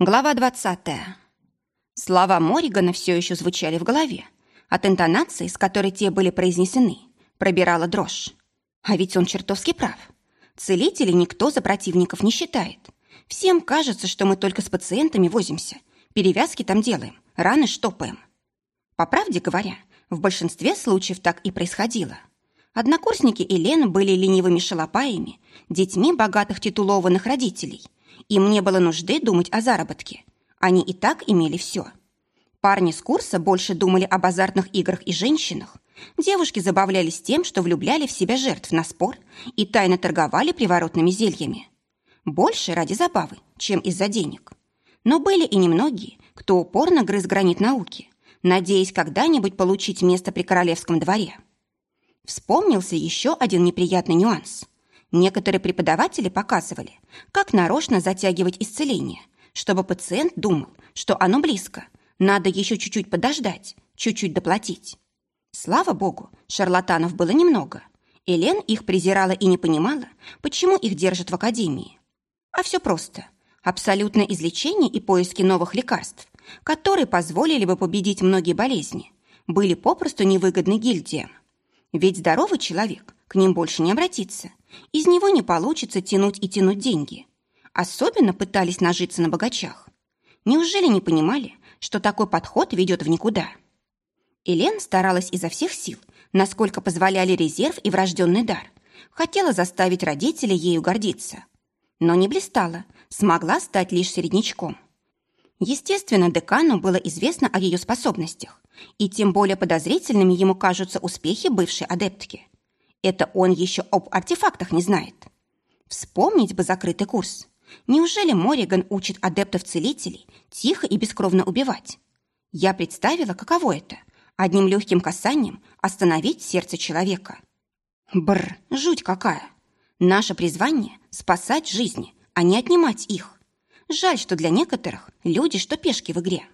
Глава 20. Слова Моригана все еще звучали в голове. От интонации, с которой те были произнесены, пробирала дрожь. А ведь он чертовски прав. Целителей никто за противников не считает. Всем кажется, что мы только с пациентами возимся, перевязки там делаем, раны штопаем. По правде говоря, в большинстве случаев так и происходило. Однокурсники Елены были ленивыми шалопаями, детьми богатых титулованных родителей. Им не было нужды думать о заработке. Они и так имели все. Парни с курса больше думали об азартных играх и женщинах. Девушки забавлялись тем, что влюбляли в себя жертв на спор и тайно торговали приворотными зельями. Больше ради забавы, чем из-за денег. Но были и немногие, кто упорно грыз гранит науки, надеясь когда-нибудь получить место при королевском дворе. Вспомнился еще один неприятный нюанс. Некоторые преподаватели показывали, как нарочно затягивать исцеление, чтобы пациент думал, что оно близко, надо еще чуть-чуть подождать, чуть-чуть доплатить. Слава богу, шарлатанов было немного. Элен их презирала и не понимала, почему их держат в академии. А все просто. Абсолютное излечение и поиски новых лекарств, которые позволили бы победить многие болезни, были попросту невыгодны гильдиям. Ведь здоровый человек к ним больше не обратится. Из него не получится тянуть и тянуть деньги. Особенно пытались нажиться на богачах. Неужели не понимали, что такой подход ведет в никуда? Элен старалась изо всех сил, насколько позволяли резерв и врожденный дар. Хотела заставить родителей ею гордиться но не блистала, смогла стать лишь середнячком. Естественно, декану было известно о ее способностях, и тем более подозрительными ему кажутся успехи бывшей адептки. Это он еще об артефактах не знает. Вспомнить бы закрытый курс. Неужели Мориган учит адептов-целителей тихо и бескровно убивать? Я представила, каково это – одним легким касанием остановить сердце человека. Бр, жуть какая! Наше призвание – спасать жизни, а не отнимать их. Жаль, что для некоторых люди, что пешки в игре.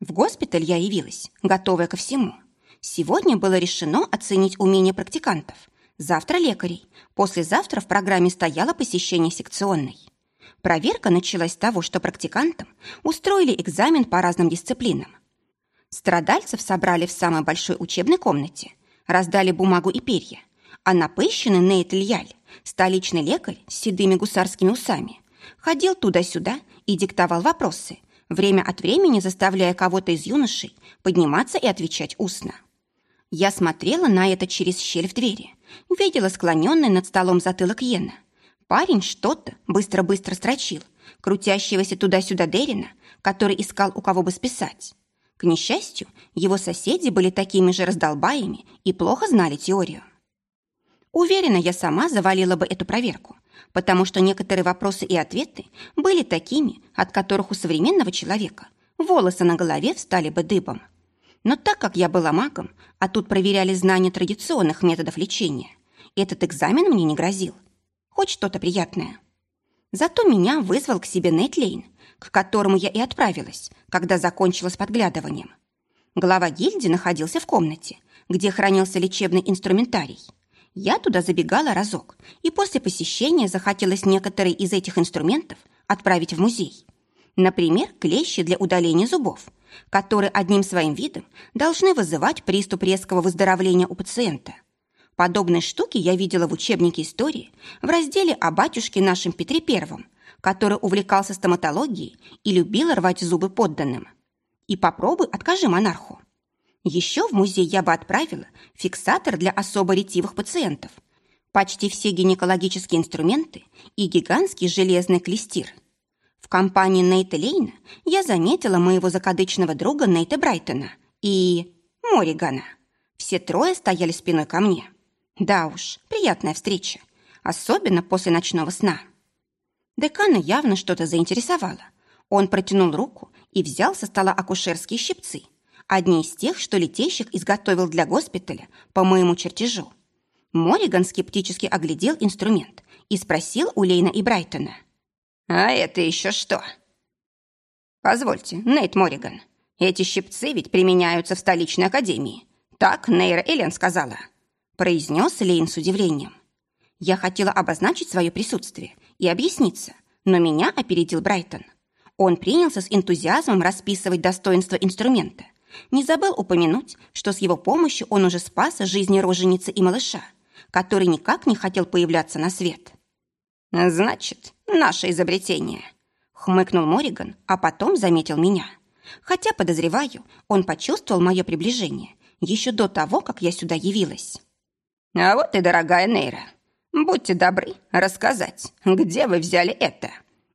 В госпиталь я явилась, готовая ко всему. Сегодня было решено оценить умения практикантов. Завтра лекарей. Послезавтра в программе стояло посещение секционной. Проверка началась с того, что практикантам устроили экзамен по разным дисциплинам. Страдальцев собрали в самой большой учебной комнате, раздали бумагу и перья, а напыщенный Нейт Льяль, столичный лекарь с седыми гусарскими усами, ходил туда-сюда и диктовал вопросы, время от времени заставляя кого-то из юношей подниматься и отвечать устно. Я смотрела на это через щель в двери, видела склоненный над столом затылок Йена. Парень что-то быстро-быстро строчил, крутящегося туда-сюда Дерина, который искал у кого бы списать. К несчастью, его соседи были такими же раздолбаями и плохо знали теорию. Уверена, я сама завалила бы эту проверку, потому что некоторые вопросы и ответы были такими, от которых у современного человека волосы на голове встали бы дыбом. Но так как я была магом, а тут проверяли знания традиционных методов лечения, этот экзамен мне не грозил. Хоть что-то приятное. Зато меня вызвал к себе Нейтлейн, к которому я и отправилась, когда закончила с подглядыванием. Глава гильдии находился в комнате, где хранился лечебный инструментарий – я туда забегала разок, и после посещения захотелось некоторые из этих инструментов отправить в музей. Например, клещи для удаления зубов, которые одним своим видом должны вызывать приступ резкого выздоровления у пациента. Подобные штуки я видела в учебнике истории в разделе о батюшке нашем Петре Первом, который увлекался стоматологией и любил рвать зубы подданным. И попробуй откажи монарху. Еще в музей я бы отправила фиксатор для особо ретивых пациентов, почти все гинекологические инструменты и гигантский железный клестир. Компании Нейта Лейна я заметила моего закадычного друга Нейта Брайтона и Моригана. Все трое стояли спиной ко мне. Да уж, приятная встреча, особенно после ночного сна. Декана явно что-то заинтересовало. Он протянул руку и взял со стола акушерские щипцы – одни из тех, что летейщик изготовил для госпиталя по моему чертежу. Мориган скептически оглядел инструмент и спросил у Лейна и Брайтона. «А это еще что?» «Позвольте, Нейт Мориган, эти щипцы ведь применяются в столичной академии. Так Нейра Элен сказала», произнес Лейн с удивлением. Я хотела обозначить свое присутствие и объясниться, но меня опередил Брайтон. Он принялся с энтузиазмом расписывать достоинства инструмента. Не забыл упомянуть, что с его помощью он уже спас жизни роженицы и малыша, который никак не хотел появляться на свет. «Значит, наше изобретение», — хмыкнул Мориган, а потом заметил меня. Хотя, подозреваю, он почувствовал мое приближение еще до того, как я сюда явилась. «А вот и дорогая Нейра, будьте добры рассказать, где вы взяли это?»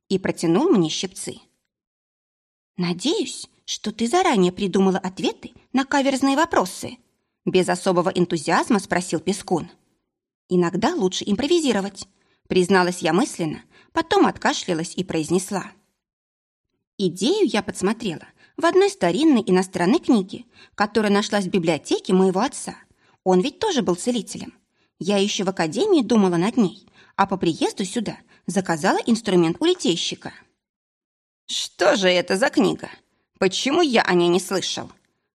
И протянул мне щипцы. «Надеюсь, что ты заранее придумала ответы на каверзные вопросы?» Без особого энтузиазма спросил Пескун. «Иногда лучше импровизировать», призналась я мысленно, потом откашлялась и произнесла. Идею я подсмотрела в одной старинной иностранной книге, которая нашлась в библиотеке моего отца. Он ведь тоже был целителем. Я еще в академии думала над ней, а по приезду сюда заказала инструмент у литейщика. «Что же это за книга? Почему я о ней не слышал?»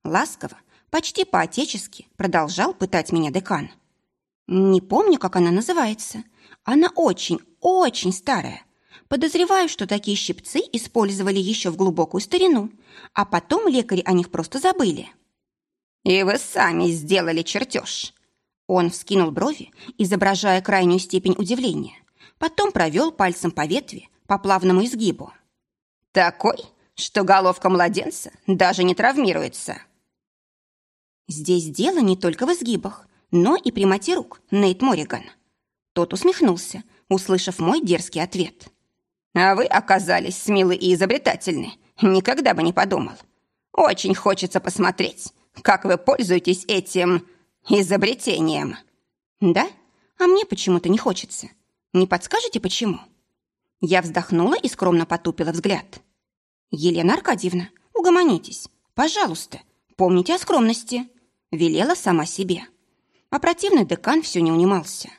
Ласково, почти по-отечески продолжал пытать меня декан. «Не помню, как она называется. Она очень, очень старая. Подозреваю, что такие щипцы использовали еще в глубокую старину, а потом лекари о них просто забыли. «И вы сами сделали чертеж!» Он вскинул брови, изображая крайнюю степень удивления. Потом провел пальцем по ветви, по плавному изгибу. «Такой, что головка младенца даже не травмируется!» Здесь дело не только в изгибах, но и прямоте рук, Нейт Мориган. Тот усмехнулся, услышав мой дерзкий ответ. А вы оказались смелы и изобретательны. Никогда бы не подумал. Очень хочется посмотреть, как вы пользуетесь этим изобретением. Да? А мне почему-то не хочется. Не подскажете, почему? Я вздохнула и скромно потупила взгляд. Елена Аркадьевна, угомонитесь. Пожалуйста, помните о скромности. Велела сама себе. А противный декан все не унимался.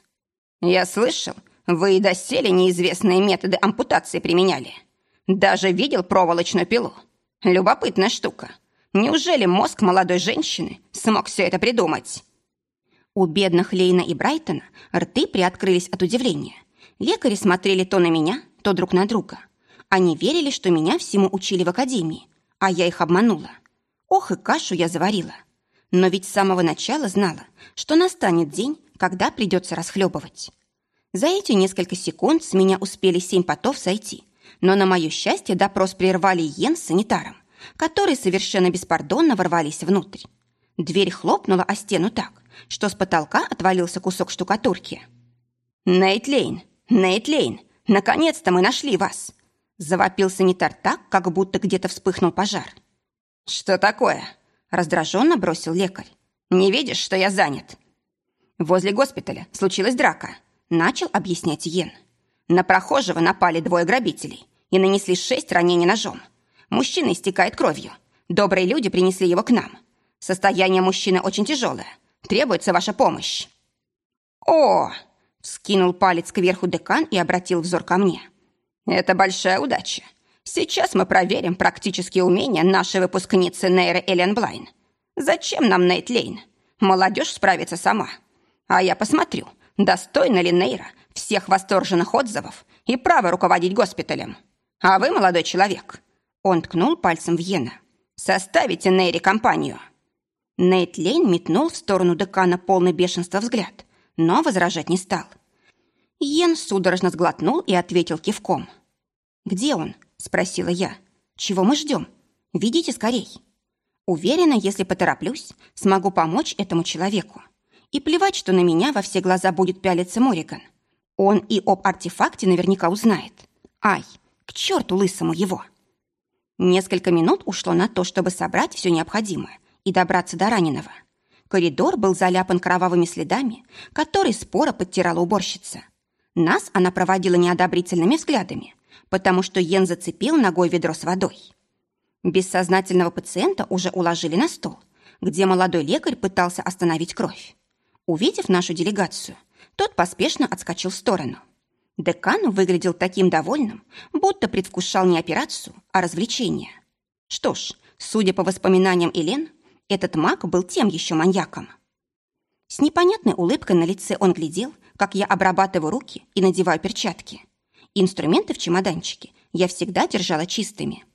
Я слышал, вы и доселе неизвестные методы ампутации применяли. Даже видел проволочную пилу. Любопытная штука. Неужели мозг молодой женщины смог все это придумать? У бедных Лейна и Брайтона рты приоткрылись от удивления. Лекари смотрели то на меня, то друг на друга. Они верили, что меня всему учили в академии, а я их обманула. Ох, и кашу я заварила. Но ведь с самого начала знала, что настанет день, когда придется расхлебывать. За эти несколько секунд с меня успели семь потов сойти, но на мое счастье допрос прервали Йен с санитаром, которые совершенно беспардонно ворвались внутрь. Дверь хлопнула о стену так, что с потолка отвалился кусок штукатурки. «Нейт Лейн! Нейт Лейн! Наконец-то мы нашли вас!» Завопил санитар так, как будто где-то вспыхнул пожар. «Что такое?» Раздраженно бросил лекарь. «Не видишь, что я занят?» Возле госпиталя случилась драка. Начал объяснять Йен. На прохожего напали двое грабителей и нанесли шесть ранений ножом. Мужчина истекает кровью. Добрые люди принесли его к нам. Состояние мужчины очень тяжелое. Требуется ваша помощь. О! Вскинул палец кверху декан и обратил взор ко мне. Это большая удача. Сейчас мы проверим практические умения нашей выпускницы Нейры Эллен Блайн. Зачем нам Нейт Лейн? Молодежь справится сама. А я посмотрю, Достойна ли Нейра всех восторженных отзывов и право руководить госпиталем? А вы, молодой человек, он ткнул пальцем в Йена, составите Нейре компанию. Нейт Лейн метнул в сторону декана полный бешенства взгляд, но возражать не стал. Йен судорожно сглотнул и ответил кивком. «Где он?» – спросила я. «Чего мы ждем? Видите скорей». Уверена, если потороплюсь, смогу помочь этому человеку. И плевать, что на меня во все глаза будет пялиться Мориган. Он и об артефакте наверняка узнает. Ай, к черту лысому его! Несколько минут ушло на то, чтобы собрать все необходимое и добраться до раненого. Коридор был заляпан кровавыми следами, которые споро подтирала уборщица. Нас она проводила неодобрительными взглядами, потому что Йен зацепил ногой ведро с водой. Бессознательного пациента уже уложили на стол, где молодой лекарь пытался остановить кровь. Увидев нашу делегацию, тот поспешно отскочил в сторону. Декан выглядел таким довольным, будто предвкушал не операцию, а развлечение. Что ж, судя по воспоминаниям Элен, этот маг был тем еще маньяком. С непонятной улыбкой на лице он глядел, как я обрабатываю руки и надеваю перчатки. Инструменты в чемоданчике я всегда держала чистыми.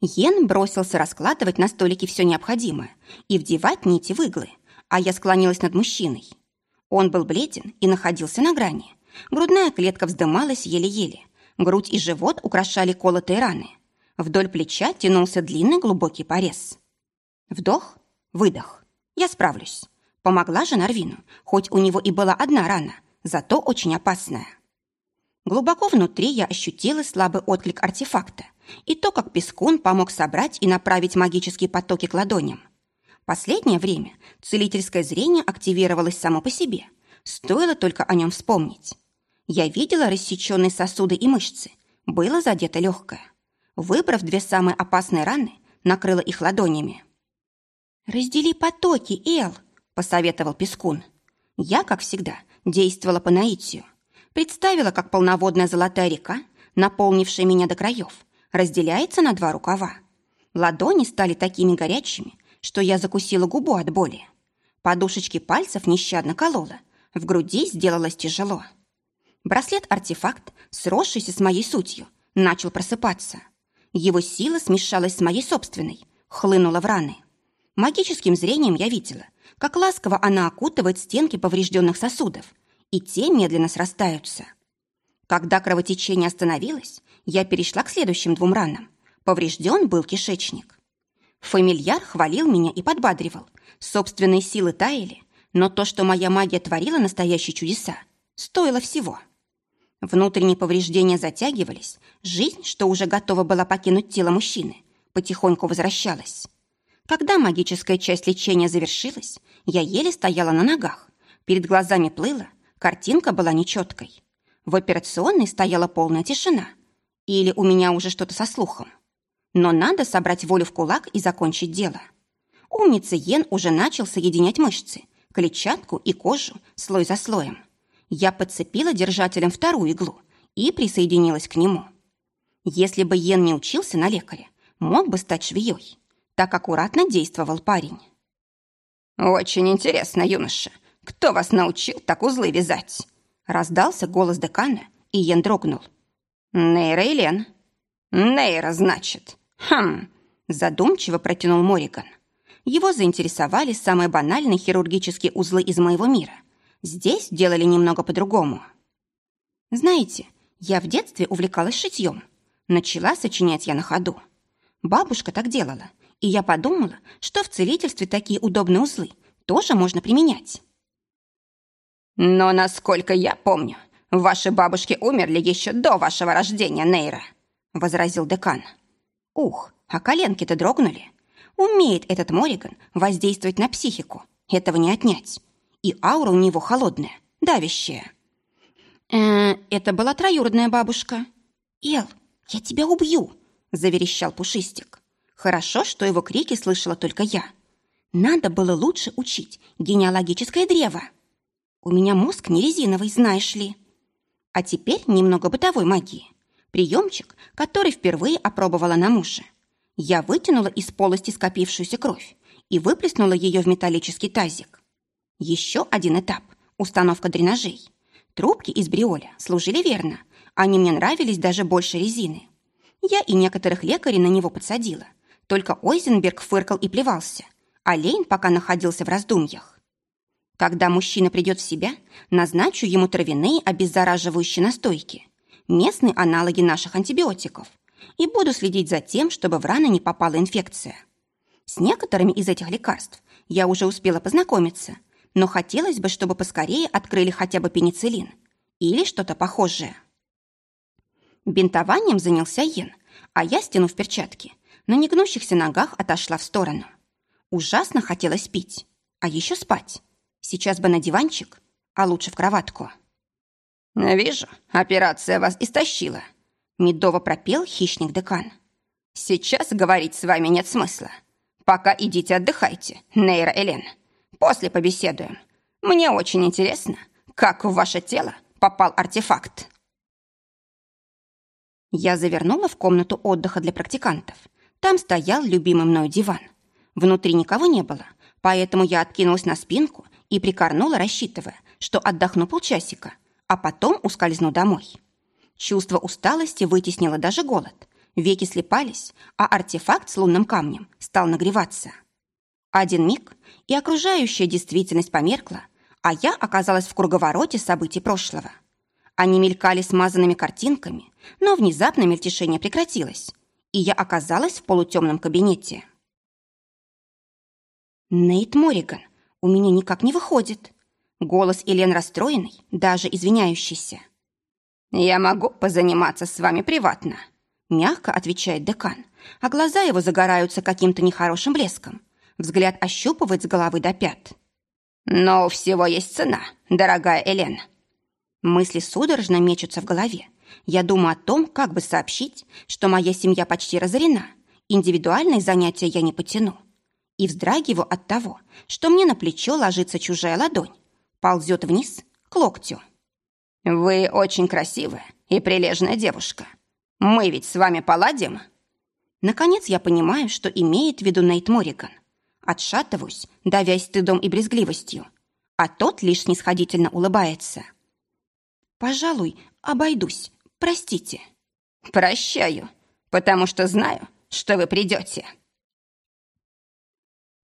Йен бросился раскладывать на столике все необходимое и вдевать нити в иглы, а я склонилась над мужчиной. Он был бледен и находился на грани. Грудная клетка вздымалась еле-еле. Грудь и живот украшали колотые раны. Вдоль плеча тянулся длинный глубокий порез. Вдох, выдох. Я справлюсь. Помогла же Нарвину, хоть у него и была одна рана, зато очень опасная. Глубоко внутри я ощутила слабый отклик артефакта и то, как Пескун помог собрать и направить магические потоки к ладоням. Последнее время целительское зрение активировалось само по себе. Стоило только о нем вспомнить. Я видела рассеченные сосуды и мышцы. Было задето легкое. Выбрав две самые опасные раны, накрыла их ладонями. «Раздели потоки, Эл», — посоветовал Пескун. Я, как всегда, действовала по наитию. Представила, как полноводная золотая река, наполнившая меня до краев, разделяется на два рукава. Ладони стали такими горячими, что я закусила губу от боли. Подушечки пальцев нещадно колола, в груди сделалось тяжело. Браслет-артефакт, сросшийся с моей сутью, начал просыпаться. Его сила смешалась с моей собственной, хлынула в раны. Магическим зрением я видела, как ласково она окутывает стенки поврежденных сосудов, и те медленно срастаются. Когда кровотечение остановилось, я перешла к следующим двум ранам. Поврежден был кишечник. Фамильяр хвалил меня и подбадривал. Собственные силы таяли, но то, что моя магия творила настоящие чудеса, стоило всего. Внутренние повреждения затягивались, жизнь, что уже готова была покинуть тело мужчины, потихоньку возвращалась. Когда магическая часть лечения завершилась, я еле стояла на ногах. Перед глазами плыла, картинка была нечеткой. В операционной стояла полная тишина. Или у меня уже что-то со слухом. Но надо собрать волю в кулак и закончить дело. Умница Йен уже начал соединять мышцы, клетчатку и кожу слой за слоем. Я подцепила держателем вторую иглу и присоединилась к нему. Если бы Йен не учился на лекаря, мог бы стать швеей. Так аккуратно действовал парень. «Очень интересно, юноша. Кто вас научил так узлы вязать?» Раздался голос декана, и Йен дрогнул. «Нейра и Лен». «Нейра, значит. Хм». Задумчиво протянул Мориган. Его заинтересовали самые банальные хирургические узлы из моего мира. Здесь делали немного по-другому. Знаете, я в детстве увлекалась шитьем. Начала сочинять я на ходу. Бабушка так делала, и я подумала, что в целительстве такие удобные узлы тоже можно применять. «Но, насколько я помню, ваши бабушки умерли еще до вашего рождения, Нейра», — возразил декан. «Ух, а коленки-то дрогнули. Умеет этот Мориган воздействовать на психику, этого не отнять. И аура у него холодная, давящая». «Э, это была троюродная бабушка». «Эл, я тебя убью!» — заверещал Пушистик. Хорошо, что его крики слышала только я. Надо было лучше учить генеалогическое древо. У меня мозг не резиновый, знаешь ли. А теперь немного бытовой магии. Приемчик, который впервые опробовала на муже. Я вытянула из полости скопившуюся кровь и выплеснула ее в металлический тазик. Еще один этап – установка дренажей. Трубки из бриоля служили верно. Они мне нравились даже больше резины. Я и некоторых лекарей на него подсадила – только Ойзенберг фыркал и плевался, а Лейн пока находился в раздумьях. Когда мужчина придет в себя, назначу ему травяные обеззараживающие настойки, местные аналоги наших антибиотиков, и буду следить за тем, чтобы в раны не попала инфекция. С некоторыми из этих лекарств я уже успела познакомиться, но хотелось бы, чтобы поскорее открыли хотя бы пенициллин или что-то похожее. Бинтованием занялся Йен, а я, стянув перчатки, на негнущихся ногах отошла в сторону. Ужасно хотелось пить, а еще спать. Сейчас бы на диванчик, а лучше в кроватку. «Вижу, операция вас истощила», — медово пропел хищник-декан. «Сейчас говорить с вами нет смысла. Пока идите отдыхайте, Нейра Элен. После побеседуем. Мне очень интересно, как в ваше тело попал артефакт». Я завернула в комнату отдыха для практикантов — там стоял любимый мною диван. Внутри никого не было, поэтому я откинулась на спинку и прикорнула, рассчитывая, что отдохну полчасика, а потом ускользну домой. Чувство усталости вытеснило даже голод. Веки слепались, а артефакт с лунным камнем стал нагреваться. Один миг, и окружающая действительность померкла, а я оказалась в круговороте событий прошлого. Они мелькали смазанными картинками, но внезапно мельтешение прекратилось, и я оказалась в полутемном кабинете. Нейт Мориган, у меня никак не выходит. Голос Элен расстроенный, даже извиняющийся. «Я могу позаниматься с вами приватно», — мягко отвечает декан, а глаза его загораются каким-то нехорошим блеском. Взгляд ощупывает с головы до пят. «Но у всего есть цена, дорогая Элен». Мысли судорожно мечутся в голове. Я думаю о том, как бы сообщить, что моя семья почти разорена, индивидуальные занятия я не потяну. И вздрагиваю от того, что мне на плечо ложится чужая ладонь, ползет вниз к локтю. «Вы очень красивая и прилежная девушка. Мы ведь с вами поладим?» Наконец я понимаю, что имеет в виду Нейт Морриган. Отшатываюсь, давясь стыдом и брезгливостью, а тот лишь снисходительно улыбается. «Пожалуй, обойдусь. Простите». «Прощаю, потому что знаю, что вы придете».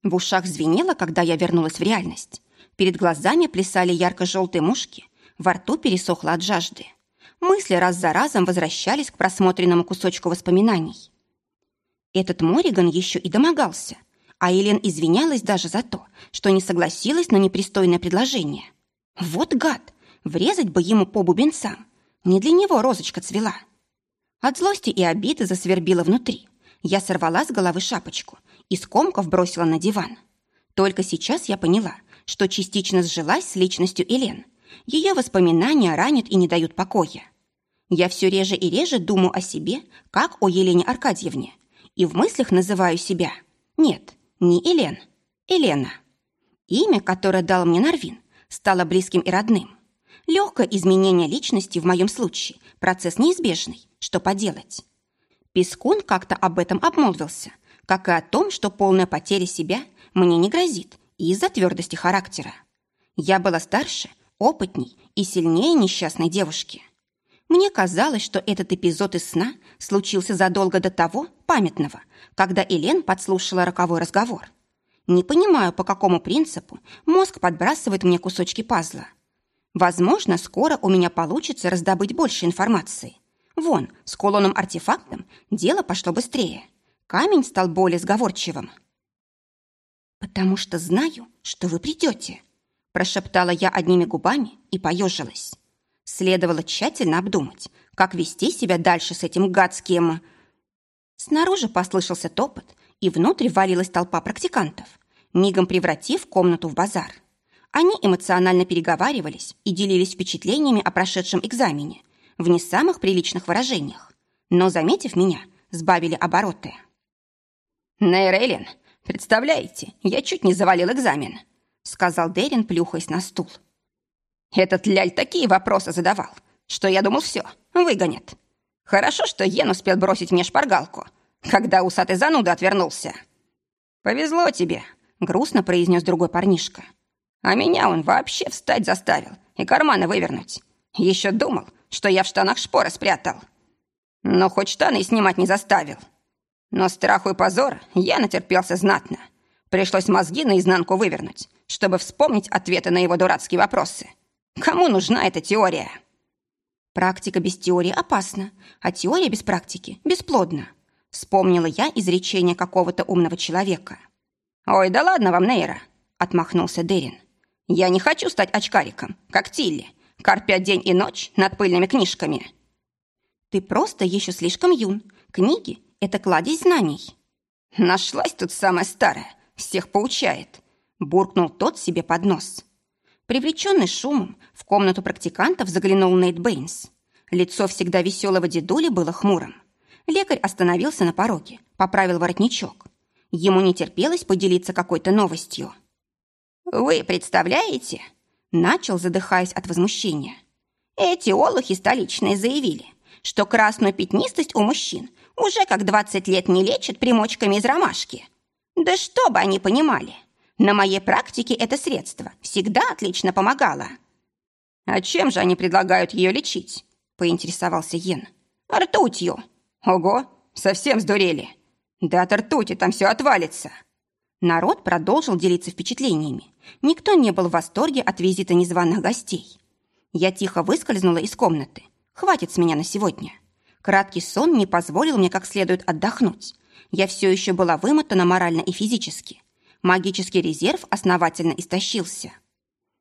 В ушах звенело, когда я вернулась в реальность. Перед глазами плясали ярко-желтые мушки, во рту пересохло от жажды. Мысли раз за разом возвращались к просмотренному кусочку воспоминаний. Этот Мориган еще и домогался, а Елен извинялась даже за то, что не согласилась на непристойное предложение. Вот гад! Врезать бы ему по бубенцам. Не для него розочка цвела. От злости и обиды засвербила внутри. Я сорвала с головы шапочку и скомков бросила на диван. Только сейчас я поняла, что частично сжилась с личностью Элен. Ее воспоминания ранят и не дают покоя. Я все реже и реже думаю о себе, как о Елене Аркадьевне, и в мыслях называю себя. Нет, не Элен, Елена. Имя, которое дал мне Нарвин, стало близким и родным. Легкое изменение личности в моем случае – процесс неизбежный. Что поделать? Пескун как-то об этом обмолвился, как и о том, что полная потеря себя мне не грозит из-за твердости характера. Я была старше, опытней и сильнее несчастной девушки. Мне казалось, что этот эпизод из сна случился задолго до того памятного, когда Элен подслушала роковой разговор. Не понимаю, по какому принципу мозг подбрасывает мне кусочки пазла. Возможно, скоро у меня получится раздобыть больше информации. Вон, с кулоном-артефактом дело пошло быстрее камень стал более сговорчивым. «Потому что знаю, что вы придете», – прошептала я одними губами и поежилась. Следовало тщательно обдумать, как вести себя дальше с этим гадским... Снаружи послышался топот, и внутрь валилась толпа практикантов, мигом превратив комнату в базар. Они эмоционально переговаривались и делились впечатлениями о прошедшем экзамене в не самых приличных выражениях, но, заметив меня, сбавили обороты. «Нейрейлин, представляете, я чуть не завалил экзамен», сказал Дерин, плюхаясь на стул. «Этот ляль такие вопросы задавал, что я думал, все, выгонят. Хорошо, что Йен успел бросить мне шпаргалку, когда усатый зануда отвернулся». «Повезло тебе», — грустно произнес другой парнишка. «А меня он вообще встать заставил и карманы вывернуть. Еще думал, что я в штанах шпоры спрятал. Но хоть штаны снимать не заставил». Но страху и позор я натерпелся знатно. Пришлось мозги наизнанку вывернуть, чтобы вспомнить ответы на его дурацкие вопросы. Кому нужна эта теория? Практика без теории опасна, а теория без практики бесплодна. Вспомнила я изречение какого-то умного человека. «Ой, да ладно вам, Нейра!» — отмахнулся Дерин. «Я не хочу стать очкариком, как Тилли, корпя день и ночь над пыльными книжками». «Ты просто еще слишком юн. Книги это кладезь знаний. Нашлась тут самая старая, всех поучает. Буркнул тот себе под нос. Привлеченный шумом, в комнату практикантов заглянул Нейт Бэйнс. Лицо всегда веселого дедули было хмурым. Лекарь остановился на пороге, поправил воротничок. Ему не терпелось поделиться какой-то новостью. «Вы представляете?» Начал, задыхаясь от возмущения. «Эти олухи столичные заявили, что красную пятнистость у мужчин уже как 20 лет не лечат примочками из ромашки. Да что бы они понимали, на моей практике это средство всегда отлично помогало. «А чем же они предлагают ее лечить?» – поинтересовался Йен. «Ртутью. Ого, совсем сдурели? Да от ртути там все отвалится!» Народ продолжил делиться впечатлениями. Никто не был в восторге от визита незваных гостей. Я тихо выскользнула из комнаты. Хватит с меня на сегодня. Краткий сон не позволил мне как следует отдохнуть. Я все еще была вымотана морально и физически. Магический резерв основательно истощился.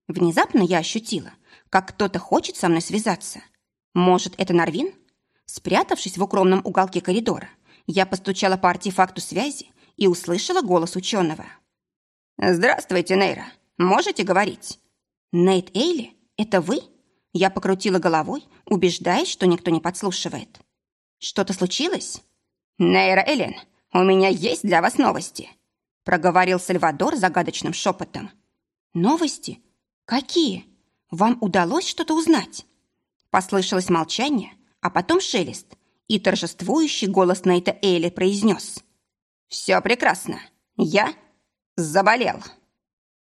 Внезапно я ощутила, как кто-то хочет со мной связаться. Может, это Нарвин? Спрятавшись в укромном уголке коридора, я постучала по артефакту связи и услышала голос ученого. «Здравствуйте, Нейра. Можете говорить?» «Нейт Эйли, это вы?» Я покрутила головой, убеждаясь, что никто не подслушивает. «Что-то случилось?» «Нейра Элен, у меня есть для вас новости», проговорил Сальвадор загадочным шепотом. «Новости? Какие? Вам удалось что-то узнать?» Послышалось молчание, а потом шелест, и торжествующий голос Нейта Эйли произнес. «Все прекрасно. Я заболел».